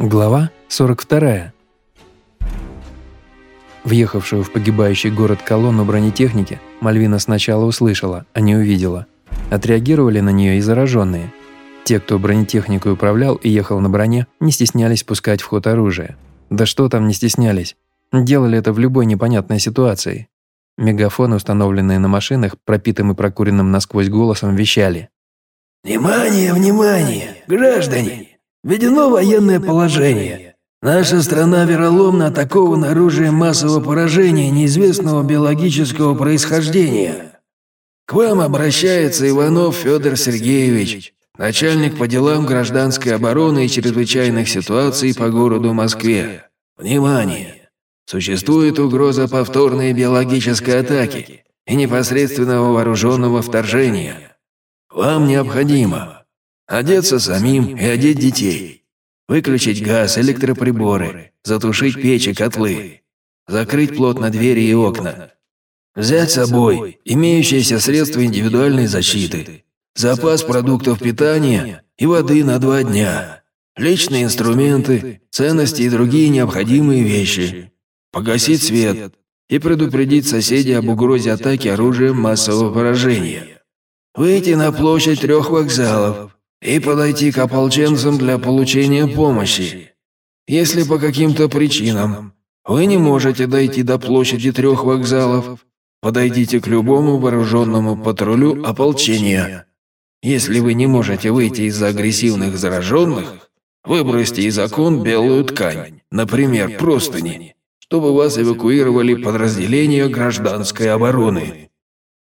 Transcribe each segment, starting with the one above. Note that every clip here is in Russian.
Глава 42. Въехавшую в погибающий город колонну бронетехники Мальвина сначала услышала, а не увидела. Отреагировали на нее и зараженные. Те, кто бронетехнику управлял и ехал на броне, не стеснялись пускать в ход оружие. Да что там не стеснялись. Делали это в любой непонятной ситуации. Мегафоны, установленные на машинах, пропитым и прокуренным насквозь голосом, вещали. «Внимание, внимание, граждане! Введено военное положение. Наша страна вероломно атакована оружием массового поражения неизвестного биологического происхождения. К вам обращается Иванов Федор Сергеевич, начальник по делам гражданской обороны и чрезвычайных ситуаций по городу Москве. Внимание! Существует угроза повторной биологической атаки и непосредственного вооруженного вторжения. Вам необходимо Одеться самим и одеть детей. Выключить газ, электроприборы, затушить печи, котлы. Закрыть плотно двери и окна. Взять с собой имеющиеся средства индивидуальной защиты. Запас продуктов питания и воды на два дня. Личные инструменты, ценности и другие необходимые вещи. Погасить свет и предупредить соседей об угрозе атаки оружием массового поражения. Выйти на площадь трех вокзалов, и подойти к ополченцам для получения помощи. Если по каким-то причинам вы не можете дойти до площади трех вокзалов, подойдите к любому вооруженному патрулю ополчения. Если вы не можете выйти из-за агрессивных зараженных, выбросьте из окон белую ткань, например, простыни, чтобы вас эвакуировали подразделения гражданской обороны.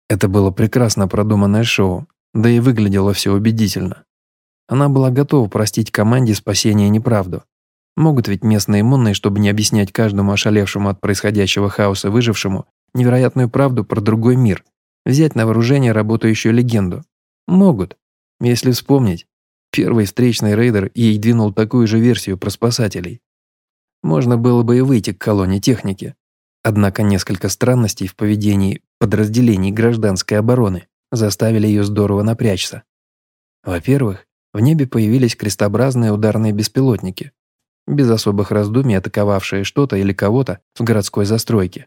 Это было прекрасно продуманное шоу, да и выглядело все убедительно. Она была готова простить команде спасения неправду. Могут ведь местные иммунные, чтобы не объяснять каждому ошалевшему от происходящего хаоса выжившему, невероятную правду про другой мир, взять на вооружение работающую легенду. Могут. Если вспомнить, первый встречный рейдер ей двинул такую же версию про спасателей. Можно было бы и выйти к колонне техники. Однако несколько странностей в поведении подразделений гражданской обороны заставили ее здорово напрячься. Во-первых, в небе появились крестообразные ударные беспилотники, без особых раздумий атаковавшие что-то или кого-то в городской застройке.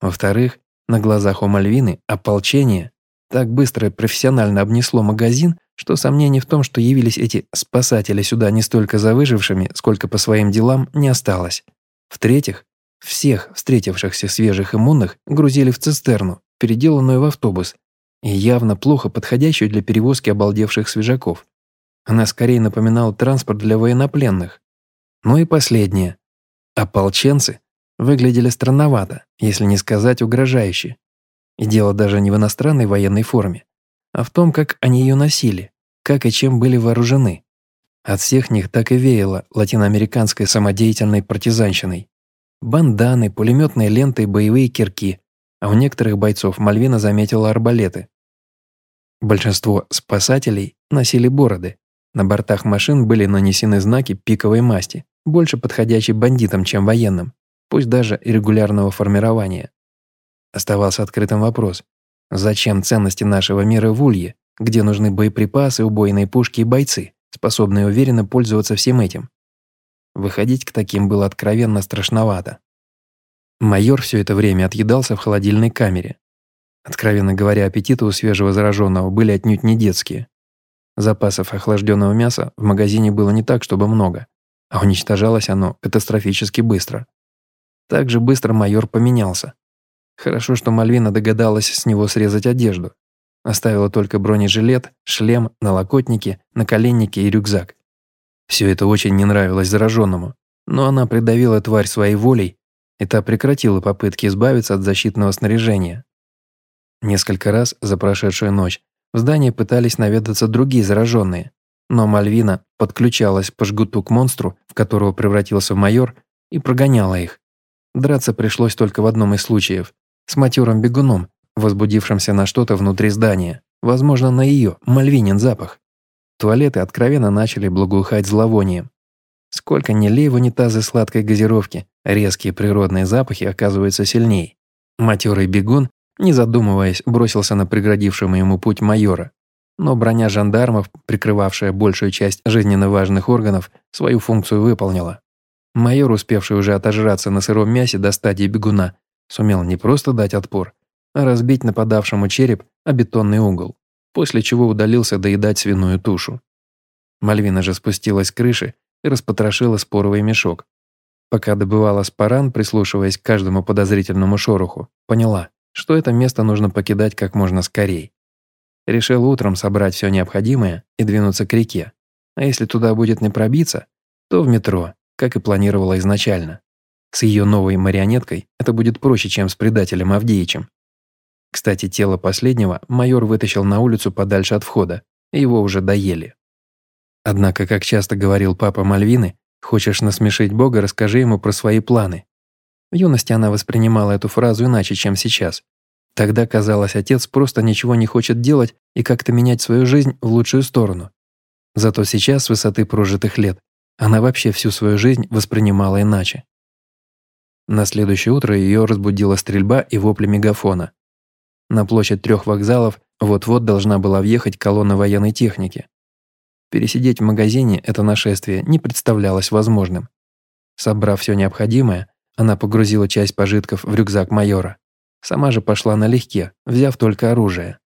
Во-вторых, на глазах у Мальвины ополчение так быстро и профессионально обнесло магазин, что сомнений в том, что явились эти спасатели сюда не столько за выжившими, сколько по своим делам, не осталось. В-третьих, всех встретившихся свежих иммунных грузили в цистерну, переделанную в автобус, и явно плохо подходящую для перевозки обалдевших свежаков. Она скорее напоминала транспорт для военнопленных. Ну и последнее. Ополченцы выглядели странновато, если не сказать угрожающе. И дело даже не в иностранной военной форме, а в том, как они ее носили, как и чем были вооружены. От всех них так и веяло латиноамериканской самодеятельной партизанщиной. Банданы, пулеметные ленты и боевые кирки, а у некоторых бойцов Мальвина заметила арбалеты. Большинство спасателей носили бороды, на бортах машин были нанесены знаки пиковой масти, больше подходящей бандитам, чем военным, пусть даже и регулярного формирования. Оставался открытым вопрос, зачем ценности нашего мира в Улье, где нужны боеприпасы, убойные пушки и бойцы, способные уверенно пользоваться всем этим? Выходить к таким было откровенно страшновато. Майор все это время отъедался в холодильной камере. Откровенно говоря, аппетиты у свежего зараженного были отнюдь не детские. Запасов охлажденного мяса в магазине было не так, чтобы много, а уничтожалось оно катастрофически быстро. Так же быстро майор поменялся. Хорошо, что Мальвина догадалась с него срезать одежду. Оставила только бронежилет, шлем, налокотники, наколенники и рюкзак. Все это очень не нравилось зараженному, но она придавила тварь своей волей, и та прекратила попытки избавиться от защитного снаряжения. Несколько раз за прошедшую ночь в здание пытались наведаться другие зараженные, но Мальвина подключалась по жгуту к монстру, в которого превратился майор, и прогоняла их. Драться пришлось только в одном из случаев – с матерым бегуном, возбудившимся на что-то внутри здания, возможно, на ее, Мальвинин запах. Туалеты откровенно начали благоухать зловонием. Сколько не лей в унитазы сладкой газировки, резкие природные запахи оказываются сильнее. Матерый бегун не задумываясь, бросился на преградившего ему путь майора. Но броня жандармов, прикрывавшая большую часть жизненно важных органов, свою функцию выполнила. Майор, успевший уже отожраться на сыром мясе до стадии бегуна, сумел не просто дать отпор, а разбить нападавшему череп о бетонный угол, после чего удалился доедать свиную тушу. Мальвина же спустилась с крыши и распотрошила споровый мешок. Пока добывала спаран, прислушиваясь к каждому подозрительному шороху, поняла, что это место нужно покидать как можно скорее. Решила утром собрать все необходимое и двинуться к реке. А если туда будет не пробиться, то в метро, как и планировала изначально. С ее новой марионеткой это будет проще, чем с предателем Авдеичем. Кстати, тело последнего майор вытащил на улицу подальше от входа, и его уже доели. Однако, как часто говорил папа Мальвины, хочешь насмешить Бога, расскажи ему про свои планы. В юности она воспринимала эту фразу иначе, чем сейчас. Тогда, казалось, отец просто ничего не хочет делать и как-то менять свою жизнь в лучшую сторону. Зато сейчас, с высоты прожитых лет, она вообще всю свою жизнь воспринимала иначе. На следующее утро ее разбудила стрельба и вопли мегафона. На площадь трех вокзалов вот-вот должна была въехать колонна военной техники. Пересидеть в магазине это нашествие не представлялось возможным. Собрав все необходимое, она погрузила часть пожитков в рюкзак майора. Сама же пошла налегке, взяв только оружие.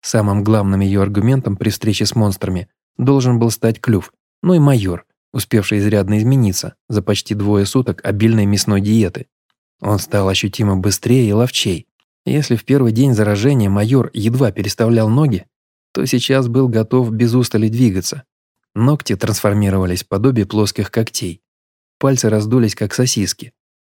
Самым главным ее аргументом при встрече с монстрами должен был стать клюв, ну и майор, успевший изрядно измениться за почти двое суток обильной мясной диеты. Он стал ощутимо быстрее и ловчей. Если в первый день заражения майор едва переставлял ноги, то сейчас был готов без устали двигаться. Ногти трансформировались в подобие плоских когтей. Пальцы раздулись, как сосиски.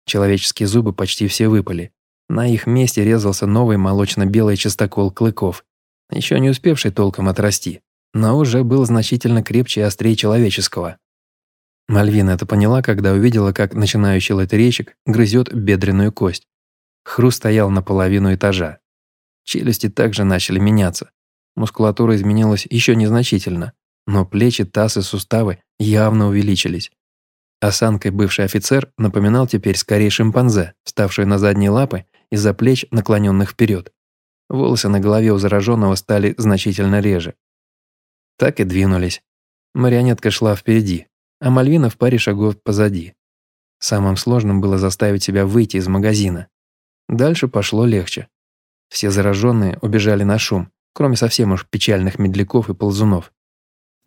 Человеческие зубы почти все выпали. На их месте резался новый молочно-белый частокол клыков, еще не успевший толком отрасти, но уже был значительно крепче и острее человеческого. Мальвина это поняла, когда увидела, как начинающий лотерейщик грызет бедренную кость. Хруст стоял на половину этажа. Челюсти также начали меняться. Мускулатура изменилась еще незначительно, но плечи, таз и суставы явно увеличились. Осанкой бывший офицер напоминал теперь скорее шимпанзе, вставший на задние лапы из-за плеч, наклоненных вперед. Волосы на голове у зараженного стали значительно реже. Так и двинулись. Марионетка шла впереди, а Мальвина в паре шагов позади. Самым сложным было заставить себя выйти из магазина. Дальше пошло легче. Все зараженные убежали на шум, кроме совсем уж печальных медляков и ползунов.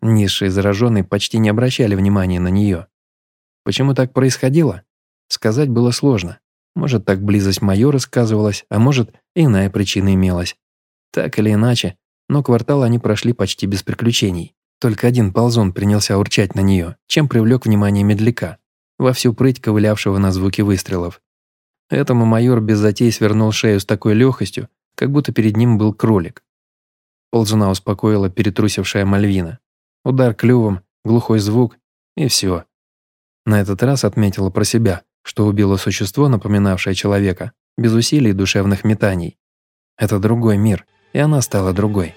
Низшие зараженные почти не обращали внимания на нее. Почему так происходило? Сказать было сложно. Может, так близость майора сказывалась, а может, иная причина имелась. Так или иначе, но квартал они прошли почти без приключений. Только один ползун принялся урчать на нее, чем привлек внимание медляка, во всю прыть ковылявшего на звуки выстрелов. Этому майор без затей свернул шею с такой легкостью, как будто перед ним был кролик. Ползуна успокоила перетрусившая Мальвина. Удар клювом, глухой звук, и все. На этот раз отметила про себя, что убило существо, напоминавшее человека, без усилий душевных метаний. Это другой мир, и она стала другой.